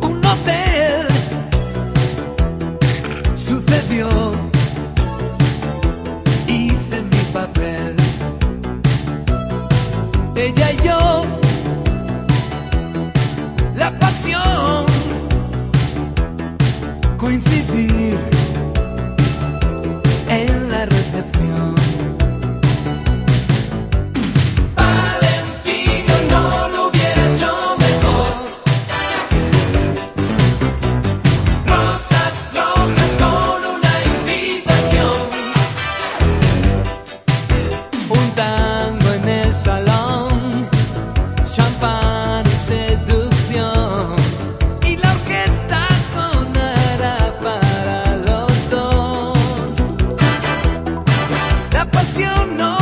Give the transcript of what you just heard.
un hotel. Sucedió, hice mi papel. Ella y yo, la pasión, coincidir. la pasión no.